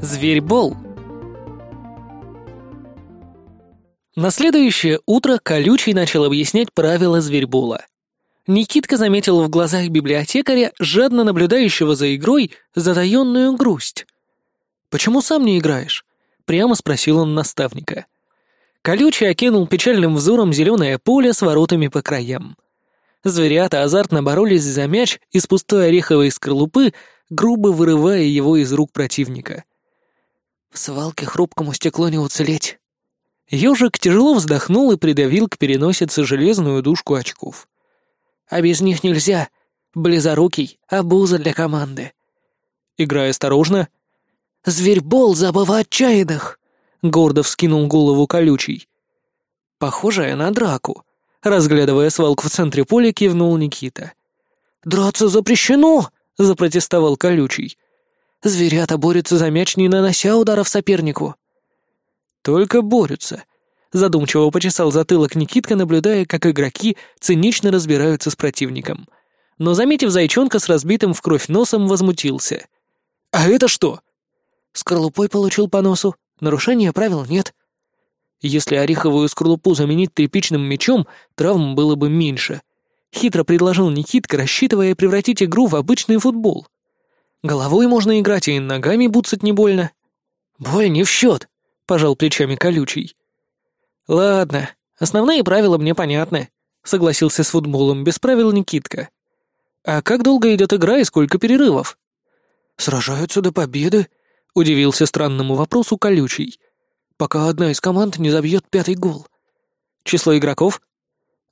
Зверь-бол. На следующее утро Колючий начал объяснять правила зверьбола. Никитка заметил в глазах библиотекаря, жадно наблюдающего за игрой, затаённую грусть. «Почему сам не играешь?» — прямо спросил он наставника. Колючий окинул печальным взором зеленое поле с воротами по краям. Зверята азартно боролись за мяч из пустой ореховой скорлупы, грубо вырывая его из рук противника. «В свалке хрупкому стеклу не уцелеть». Ёжик тяжело вздохнул и придавил к переносице железную дужку очков. «А без них нельзя. Близорукий, обуза для команды». Играй осторожно. «Зверь-бол, забава отчаянных!» — гордо вскинул голову колючий. «Похожая на драку», — разглядывая свалку в центре поля, кивнул Никита. «Драться запрещено!» — запротестовал колючий. «Зверята борются за мяч, не нанося ударов сопернику». «Только борются», — задумчиво почесал затылок Никитка, наблюдая, как игроки цинично разбираются с противником. Но, заметив зайчонка с разбитым в кровь носом, возмутился. «А это что?» «Скорлупой получил по носу. Нарушения правил нет». Если ореховую скорлупу заменить тряпичным мечом, травм было бы меньше. Хитро предложил Никитка, рассчитывая превратить игру в обычный футбол. Головой можно играть и ногами буцать не больно. «Боль не в счет», — пожал плечами колючий. «Ладно, основные правила мне понятны», — согласился с футболом без правил Никитка. «А как долго идет игра и сколько перерывов?» «Сражаются до победы», — удивился странному вопросу колючий пока одна из команд не забьет пятый гол. Число игроков?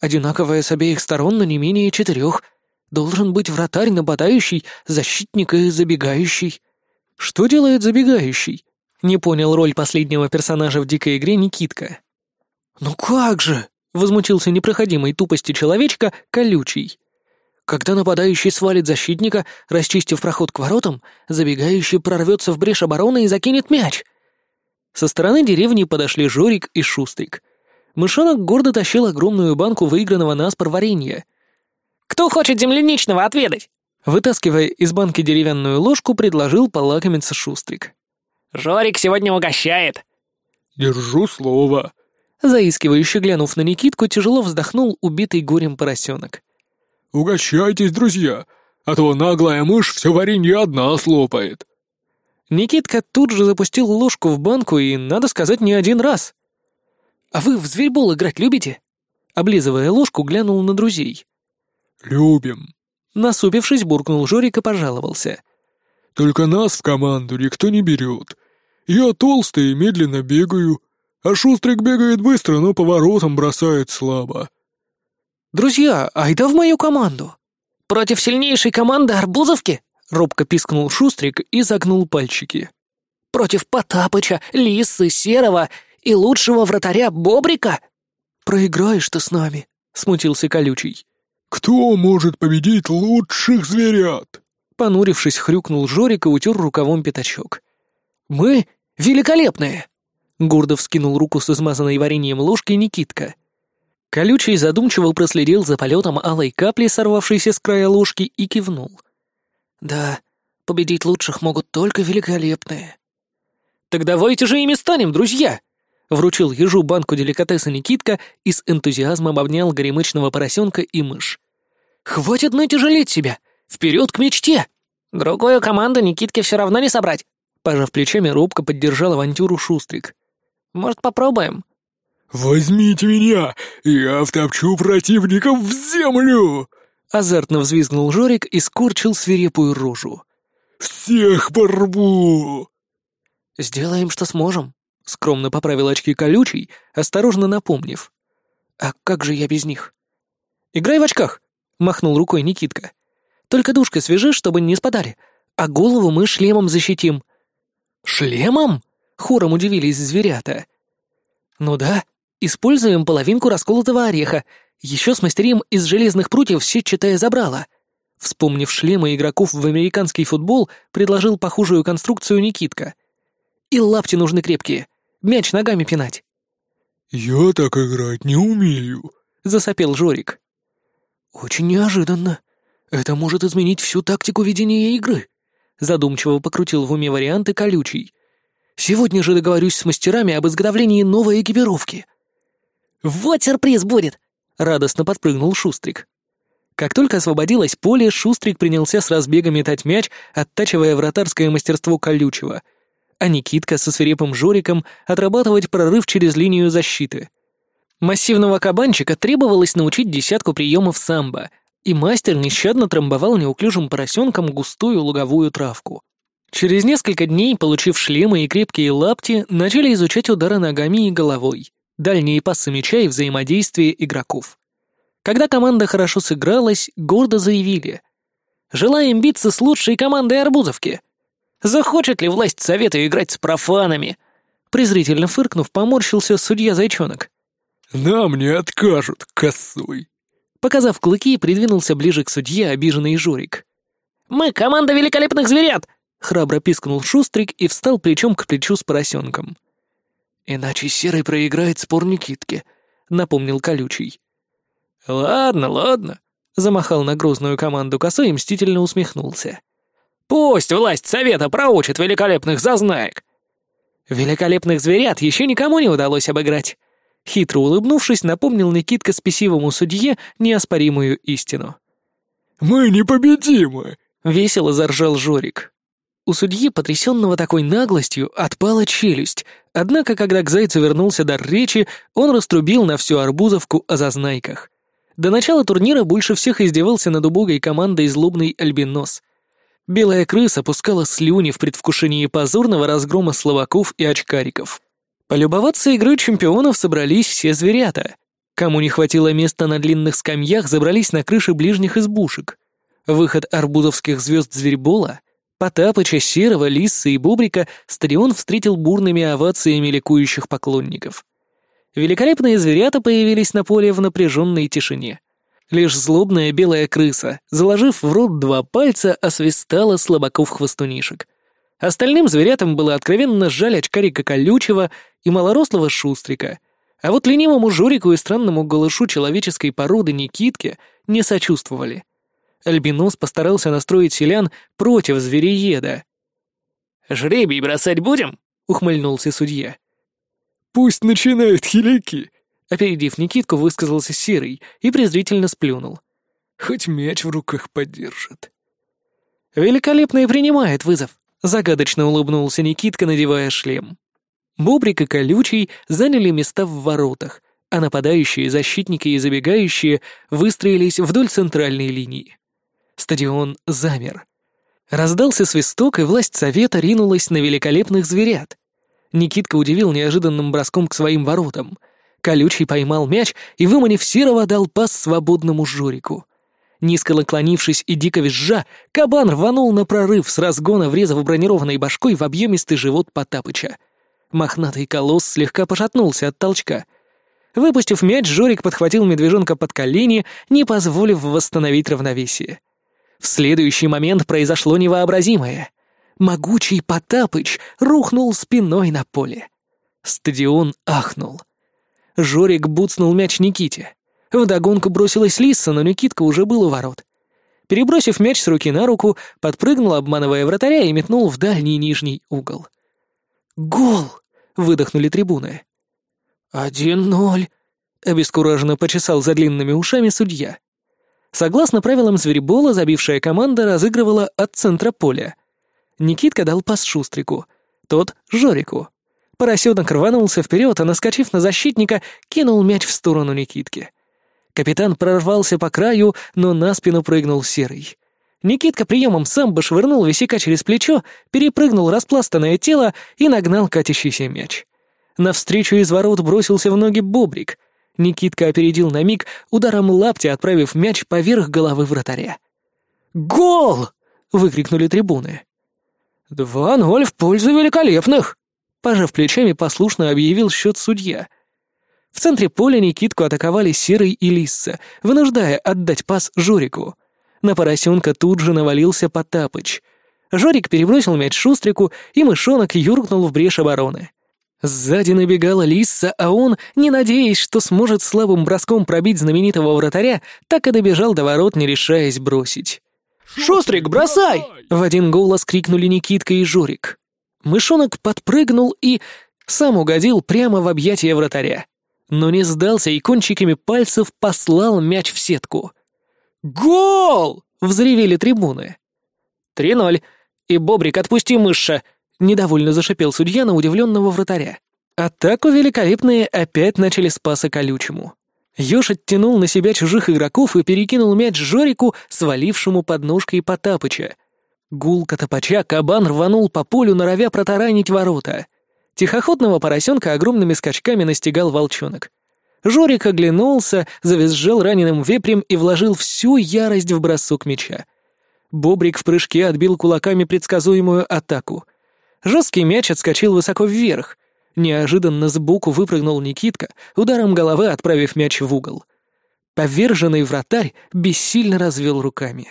Одинаковое с обеих сторон, но не менее четырех. Должен быть вратарь, нападающий, защитник и забегающий. Что делает забегающий? Не понял роль последнего персонажа в дикой игре Никитка. «Ну как же!» — возмутился непроходимой тупости человечка колючий. Когда нападающий свалит защитника, расчистив проход к воротам, забегающий прорвется в брешь обороны и закинет мяч — со стороны деревни подошли Жорик и Шустрик. Мышонок гордо тащил огромную банку выигранного наспор варенья. «Кто хочет земляничного отведать?» Вытаскивая из банки деревянную ложку, предложил полакомиться Шустрик. «Жорик сегодня угощает». «Держу слово». Заискивающе глянув на Никитку, тяжело вздохнул убитый горем поросенок. «Угощайтесь, друзья, а то наглая мышь все варенье одна слопает». Никитка тут же запустил ложку в банку и, надо сказать, не один раз. «А вы в зверьбол играть любите?» Облизывая ложку, глянул на друзей. «Любим». Насупившись, буркнул Жорик и пожаловался. «Только нас в команду никто не берет. Я толстый и медленно бегаю, а Шустрик бегает быстро, но поворотом бросает слабо». «Друзья, айда в мою команду!» «Против сильнейшей команды Арбузовки?» — робко пискнул Шустрик и загнул пальчики. «Против Потапыча, Лисы, Серого и лучшего вратаря Бобрика?» «Проиграешь ты с нами», — смутился Колючий. «Кто может победить лучших зверят?» Понурившись, хрюкнул Жорик и утер рукавом пятачок. «Мы великолепные!» Гордо вскинул руку с измазанной вареньем ложки Никитка. Колючий задумчиво проследил за полетом алой капли, сорвавшейся с края ложки, и кивнул. Да, победить лучших могут только великолепные. Так давайте же ими станем, друзья! Вручил ежу банку деликатеса Никитка и с энтузиазмом обнял горемычного поросенка и мышь. «Хватит натяжелеть себя! Вперед к мечте!» «Другую команду Никитке все равно не собрать!» Пожав плечами, робко поддержал авантюру Шустрик. «Может, попробуем?» «Возьмите меня! Я втопчу противников в землю!» Азартно взвизгнул Жорик и скорчил свирепую рожу. «Всех порву!» «Сделаем, что сможем», — скромно поправил очки колючий, осторожно напомнив. «А как же я без них?» «Играй в очках», — махнул рукой Никитка. «Только душкой свяжи, чтобы не спадали, а голову мы шлемом защитим». «Шлемом?» — хором удивились зверята. «Ну да, используем половинку расколотого ореха, еще смастерим из железных прутьев сетчатое забрало. Вспомнив шлемы игроков в американский футбол, предложил похожую конструкцию Никитка. И лапти нужны крепкие. Мяч ногами пинать. «Я так играть не умею», — засопел Жорик. «Очень неожиданно. Это может изменить всю тактику ведения игры», — задумчиво покрутил в уме варианты колючий. Сегодня же договорюсь с мастерами об изготовлении новой экипировки». «Вот сюрприз будет!» — радостно подпрыгнул Шустрик. Как только освободилось поле, Шустрик принялся с разбега метать мяч, оттачивая вратарское мастерство колючего, а Никитка со свирепым Жориком отрабатывать прорыв через линию защиты. Массивного кабанчика требовалось научить десятку приемов самбо, и мастер нещадно трамбовал неуклюжим поросенком густую луговую травку. Через несколько дней, получив шлемы и крепкие лапти, начали изучать удары ногами и головой, дальние пасы мяча и взаимодействие игроков. Когда команда хорошо сыгралась, гордо заявили «Желаем биться с лучшей командой Арбузовки!» «Захочет ли власть совета играть с профанами?» Презрительно фыркнув, поморщился судья Зайчонок. «Нам не откажут, косой!» Показав клыки, придвинулся ближе к судье обиженный Жорик. «Мы команда великолепных зверят!» Храбро пискнул Шустрик и встал плечом к плечу с поросенком. «Иначе Серый проиграет спор Никитки», — напомнил Колючий. «Ладно, ладно», — замахал на грозную команду косой и мстительно усмехнулся. «Пусть власть совета проучит великолепных зазнаек!» «Великолепных зверят еще никому не удалось обыграть», Хитро улыбнувшись, напомнил Никитка спесивому судье неоспоримую истину. «Мы непобедимы!» — весело заржал Жорик. У судьи, потрясенного такой наглостью, отпала челюсть, однако, когда к Зайцу вернулся дар речи, он раструбил на всю Арбузовку о зазнайках. До начала турнира больше всех издевался над убогой командой злобный альбинос. Белая крыса пускала слюни в предвкушении позорного разгрома словаков и очкариков. Полюбоваться игрой чемпионов собрались все зверята. Кому не хватило места на длинных скамьях, забрались на крыши ближних избушек. Выход арбузовских звезд зверьбола, Потапыча, Серого, Лисса и Бобрика стадион встретил бурными овациями ликующих поклонников. Великолепные зверята появились на поле в напряженной тишине. Лишь злобная белая крыса, заложив в рот два пальца, освистала слабаков хвостунишек — Остальным зверятам было откровенно жаль очкарика колючего и малорослого шустрика, а вот ленивому Журику и странному голышу человеческой породы Никитке не сочувствовали. Альбинос постарался настроить селян против зверееда. «Жребий бросать будем?» — ухмыльнулся судья. «Пусть начинают хиляки!» Опередив Никитку, высказался Серый и презрительно сплюнул. «Хоть мяч в руках подержит». «Великолепно принимает вызов», Загадочно улыбнулся Никитка, надевая шлем. Бобрик и Колючий заняли места в воротах, а нападающие, защитники и забегающие выстроились вдоль центральной линии. Стадион замер. Раздался свисток, и власть совета ринулась на великолепных зверят. Никитка удивил неожиданным броском к своим воротам. Колючий поймал мяч и, выманив серого, дал пас свободному Жорику — Низко наклонившись и дико визжа, кабан рванул на прорыв с разгона, врезав бронированной башкой в объемистый живот Потапыча. Мохнатый колосс слегка пошатнулся от толчка. Выпустив мяч, Жорик подхватил медвежонка под колени, не позволив восстановить равновесие. В следующий момент произошло невообразимое. Могучий Потапыч рухнул спиной на поле. Стадион ахнул. Жорик буцнул мяч Никите. Вдогонку бросилась Лиса, но Никитка уже был у ворот. Перебросив мяч с руки на руку, подпрыгнул, обманывая вратаря, и метнул в дальний нижний угол. «Гол!» — выдохнули трибуны. «Один ноль!» — обескураженно почесал за длинными ушами судья. Согласно правилам зверебола, забившая команда разыгрывала от центра поля. Никитка дал пас Шустрику, тот — Жорику. Поросенок рванулся вперед, а, наскочив на защитника, кинул мяч в сторону Никитки. Капитан прорвался по краю, но на спину прыгнул серый. Никитка приемом самбо швырнул висяка через плечо, перепрыгнул распластанное тело и нагнал катящийся мяч. Навстречу из ворот бросился в ноги Бобрик. Никитка опередил на миг, ударом лапти отправив мяч поверх головы вратаря. «Гол!» — выкрикнули трибуны. «Два ноль в пользу великолепных!» Пожав плечами, послушно объявил счет судья. В центре поля Никитку атаковали Серый и Лисса, вынуждая отдать пас Жорику. На поросенка тут же навалился Потапыч. Жорик перебросил мяч Шустрику, и мышонок юркнул в брешь обороны. Сзади набегала Лисса, а он, не надеясь, что сможет слабым броском пробить знаменитого вратаря, так и добежал до ворот, не решаясь бросить. «Шустрик, бросай!» — в один голос крикнули Никитка и Жорик. Мышонок подпрыгнул и... сам угодил прямо в объятия вратаря. Но не сдался и кончиками пальцев послал мяч в сетку. «Гол!» — взревели трибуны. «Три ноль. И Бобрик, отпусти мышша!» — недовольно зашипел судья на удивленного вратаря. Атаку великолепные опять начали спаса колючему. Ёж оттянул на себя чужих игроков и перекинул мяч Жорику, свалившему подножкой Потапыча. Гулко топача кабан рванул по полю, норовя протаранить ворота. Тихоходного поросенка огромными скачками настигал волчонок. Жорик оглянулся, завизжал раненым вепрем и вложил всю ярость в бросок мяча. Бобрик в прыжке отбил кулаками предсказуемую атаку. Жесткий мяч отскочил высоко вверх — Неожиданно сбоку выпрыгнул Никитка, ударом головы отправив мяч в угол. Поверженный вратарь бессильно развел руками.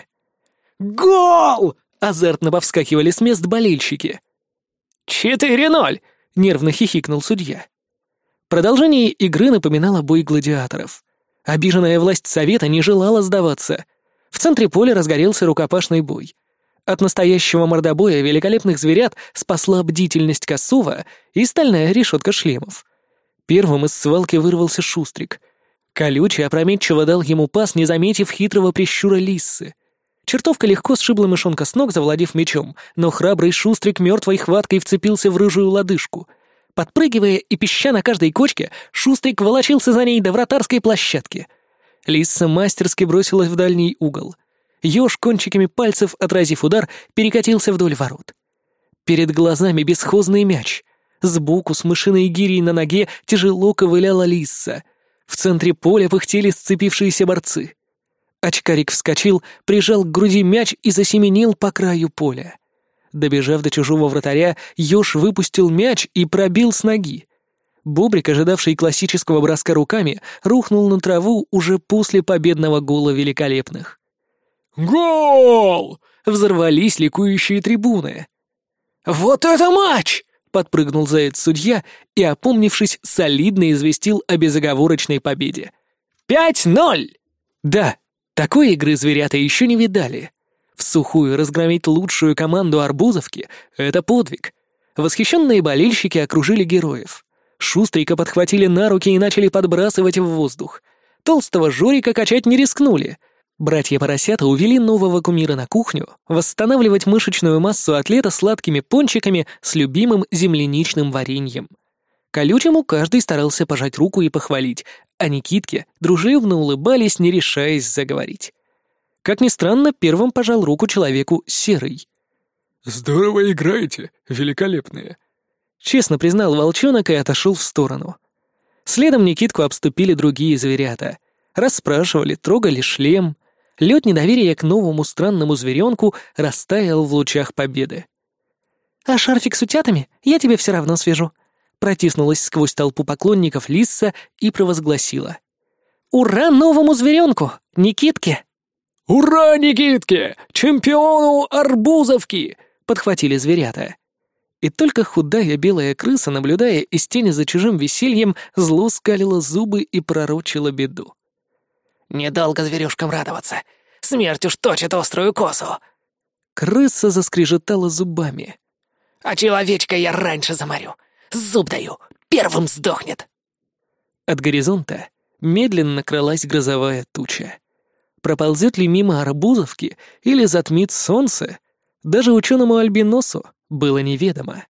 «Гол!» — азартно повскакивали с мест болельщики. «Четыре ноль!» — нервно хихикнул судья. Продолжение игры напоминало бой гладиаторов. Обиженная власть совета не желала сдаваться. В центре поля разгорелся рукопашный бой. От настоящего мордобоя великолепных зверят спасла бдительность Косова и стальная решетка шлемов. Первым из свалки вырвался Шустрик. Колючий опрометчиво дал ему пас, не заметив хитрого прищура лиссы. Чертовка легко сшибла мышонка с ног, завладев мечом, но храбрый Шустрик мертвой хваткой вцепился в рыжую лодыжку. Подпрыгивая и пища на каждой кочке, Шустрик волочился за ней до вратарской площадки. Лисса мастерски бросилась в дальний угол — Ёж кончиками пальцев, отразив удар, перекатился вдоль ворот. Перед глазами бесхозный мяч. Сбоку с мышиной гирей на ноге тяжело ковыляла лиса. В центре поля пыхтели сцепившиеся борцы. Очкарик вскочил, прижал к груди мяч и засеменил по краю поля. Добежав до чужого вратаря, Ёж выпустил мяч и пробил с ноги. Бобрик, ожидавший классического броска руками, рухнул на траву уже после победного гола великолепных. «Гол!» — взорвались ликующие трибуны. «Вот это матч!» — подпрыгнул заяц-судья и, опомнившись, солидно известил о безоговорочной победе. «Пять ноль!» Да, такой игры зверята еще не видали. В сухую разгромить лучшую команду Арбузовки — это подвиг. Восхищенные болельщики окружили героев. Шустрика подхватили на руки и начали подбрасывать в воздух. Толстого Жорика качать не рискнули — Братья-поросята увели нового кумира на кухню восстанавливать мышечную массу атлета сладкими пончиками с любимым земляничным вареньем. Колючему каждый старался пожать руку и похвалить, а Никитке дружелюбно улыбались, не решаясь заговорить. Как ни странно, первым пожал руку человеку серый. «Здорово играете, великолепные», — честно признал волчонок и отошел в сторону. Следом Никитку обступили другие зверята. Расспрашивали, трогали шлем — лед недоверия к новому странному зверенку растаял в лучах победы. «А шарфик с утятами я тебе все равно свяжу», протиснулась сквозь толпу поклонников Лисса и провозгласила. «Ура новому зверенку, Никитке!» «Ура, Никитке! Чемпиону Арбузовки!» — подхватили зверята. И только худая белая крыса, наблюдая из тени за чужим весельем, зло скалила зубы и пророчила беду. Недолго зверюшкам радоваться. Смерть уж точит острую косу. Крыса заскрежетала зубами. А человечка я раньше заморю. Зуб даю, первым сдохнет. От горизонта медленно кралась грозовая туча. Проползет ли мимо арбузовки или затмит солнце, даже ученому альбиносу было неведомо.